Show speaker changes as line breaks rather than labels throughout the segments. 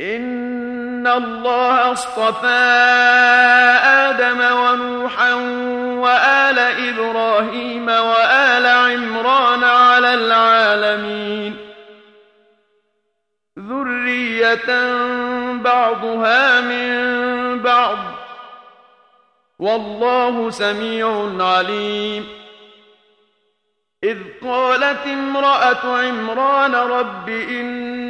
ان الله اصطفى آدم ونوحا وآل إبراهيم وآل عمران على العالمين ذرية بعضها من بعض والله سميع عليم إذ قالت امرأة عمران رب إن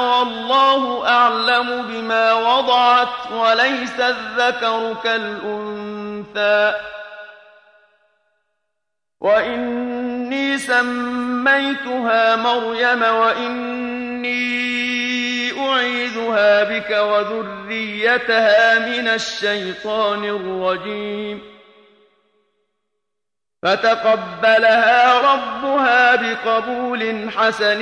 الله أعلم بما وضعت وليس الذكر كالأنثى. وإني سميتها مريم وإني أعيذها بك وذريتها من الشيطان الرجيم. فتقبلها ربها بقبول حسن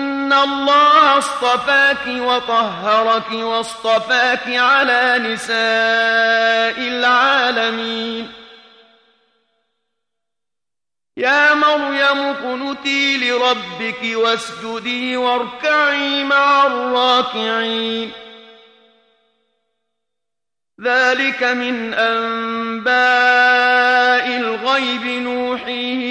ان الله اصطفاك وطهرك واصطفاك على نساء العالمين يا مريم قنتي لربك واسجدي واركعي مع الراكعين ذلك من انباء الغيب نوحيه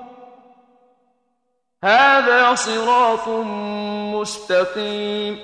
هذا صراط مستقيم.